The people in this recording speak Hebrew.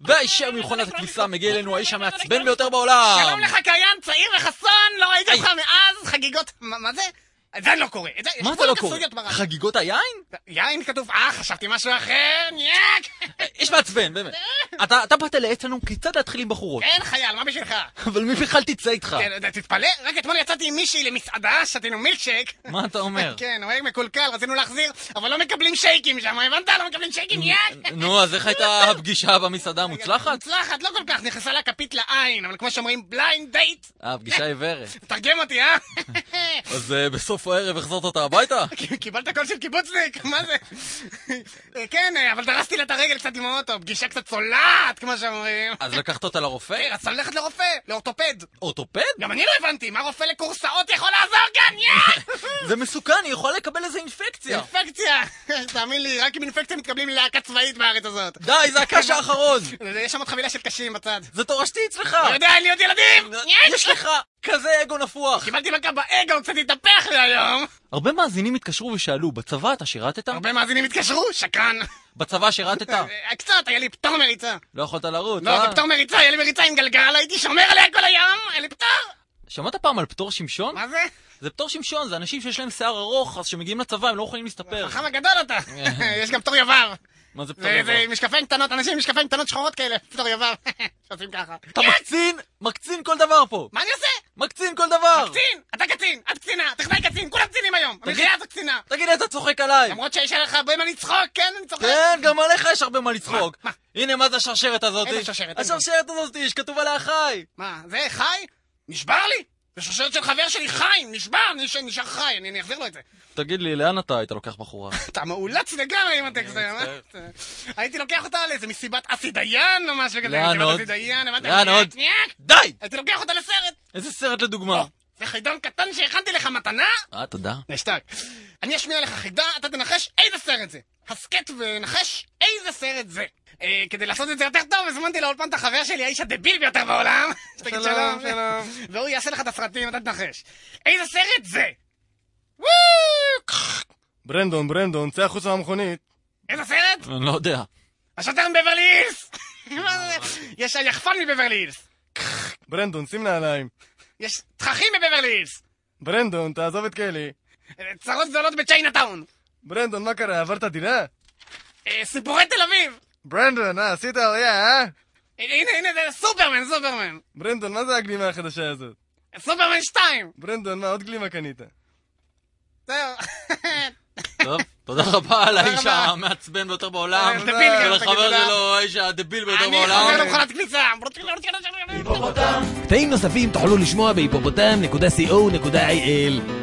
והישר ממכונת הכביסה מגיע אלינו האיש המעצבן ביותר בעולם! שלום לך קריין צעיר וחסון, לא ראיתי. אותך מאז חגיגות... מה זה? זה לא קורה. מה זה לא קורה? חגיגות היין? יין כתוב, אה, חשבתי משהו אחר, ניאק! איש מעצבן, באמת. אתה אתה באת לייעץ לנו כיצד להתחיל עם בחורות. אין חייל, מה בשבילך? אבל מי בכלל תצא איתך? כן, תתפלא, רק אתמול יצאתי עם מישהי למסעדה, שתינו מילקשייק. מה אתה אומר? כן, הוא היה מקולקל, רצינו להחזיר, אבל לא מקבלים שייקים שם, הבנת? לא מקבלים שייקים, ניאק! נו, אז איך הייתה הפגישה במסעדה המוצלחת? מוצלחת, לא כל כך, נכנסה לה כפית לעין, אבל כמו שאומרים, blind date. אה, פגישה עיוורת. תרגם אותי, אה? אז אה, בסוף הערב החזרת אותה הביתה? קיבלת קול של קיבוצניק, מה זה? כן, אבל דרסתי לה את הרגל קצת עם האוטו, פגישה קצת צולעת, כמו שאומרים. אז לקחת אותה לרופא? כן, רצתה ללכת לרופא, לאורתופד. אורתופד? גם אני לא הבנתי, מה רופא לכורסאות יכול לעזור כאן? יא! זה מסוכן, היא יכולה לקבל איזה אינפקציה. אינפקציה! תאמין לי, רק עם אינפקציה מתקבלים ללהקה צבאית בארץ הזאת. די, זה הקש האחרון. יש שם עוד חבילה של קשים בצד. זה תורשתי אצלך. לא יודע, אין לי עוד ילדים! יש לך כזה אגו נפוח. קיבלתי מכה באגו, קצת התהפך לי היום! הרבה מאזינים התקשרו ושאלו, בצבא אתה שירתת? הרבה מאזינים התקשרו, שקרן. בצבא שירתת? אה, קצת, היה לי פטור מריצה. לא יכולת לרוץ, לא, אה? זה פטור מריצה, היה לי מריצה עם גלגל, הייתי שומר עליה כל היום, היה לי פטור! שמעת פעם על פטור שמשון? מה זה? זה פטור שמשון, זה אנשים שיש להם שיער ארוך, אז כשמגיעים לצבא הם לא יכולים להסתפר. חכם הגדול אתה! יש גם פטור יבר. מה זה פטור יבר? זה משקפיים קטנות, אנשים עם משקפיים קטנות שחורות כאלה, פטור יבר. שעושים ככה. אתה מקצין? מקצין כל דבר פה. מה אני עושה? מקצין כל דבר. קצין! אתה קצין! את קצינה! טכנאי קצין! כולם קצינים היום! המחיה הזו קצינה! תגיד, אתה צוחק עליי. למרות שיש עליך הרבה מה לצחוק, כן, אני צוחק! כן, גם עליך יש הרבה מה לצחוק. מה? הנה, מה זה השרשרת הזאת? איזה שרשרת? השרשרת הזאת שכתוב עליה חי. מה, זה חי? נשבר לי! זה שרשרת של חבר שלי חיים! נשבר! נש- נשאר חי! אני אחזיר לו את זה. תגיד לי, לאן אתה היית לוקח בחורה? אתה מאולץ לגמרי עם הטקסט הזה. מה? הייתי לוקח אותה לאיזה מסיבת אסי דיין או משהו כזה. לאן עוד? לאן ניאק, עוד? די! הייתי לוקח אותה. איזה סרט לדוגמה? זה חידון קטן שהכנתי לך מתנה? אה, תודה. נשתק. אני אשמיע לך חידה, אתה תנחש איזה סרט זה. הסכת ונחש איזה סרט זה. אה, כדי לעשות את זה יותר טוב, הזמנתי לאולפן את החבר שלי, האיש הדביל ביותר בעולם. שתגיד שלום, שלום. והוא יעשה לך את הסרטים, אתה תנחש. איזה סרט זה? ברנדון, ברנדון, צא החוצה מהמכונית. איזה סרט? אני לא יודע. השוטר מבברלי הילס! יש היחפן מבברלי הילס. ברנדון, שים נעליים. יש תככים בבברלי הילס. ברנדון, תעזוב את קלי. צרות גדולות בצ'יינאטאון. ברנדון, מה קרה? עברת דירה? אה, סיפורי תל אביב. ברנדון, אה, עשית עלייה, אה? אה, הנה, הנה, זה סופרמן, סופרמן. ברנדון, מה זה הגלימה החדשה הזאת? סופרמן 2. ברנדון, מה עוד גלימה קנית? זהו. טוב, תודה רבה על האיש. המעצבן ביותר בעולם. אה, דביל גם, ולחבר תגיד תודה. שלו, האיש הדביל ביותר אני בעולם. חוזר למכונת כניסה. קטעים נוספים תוכלו לשמוע בהיפופוטם.co.il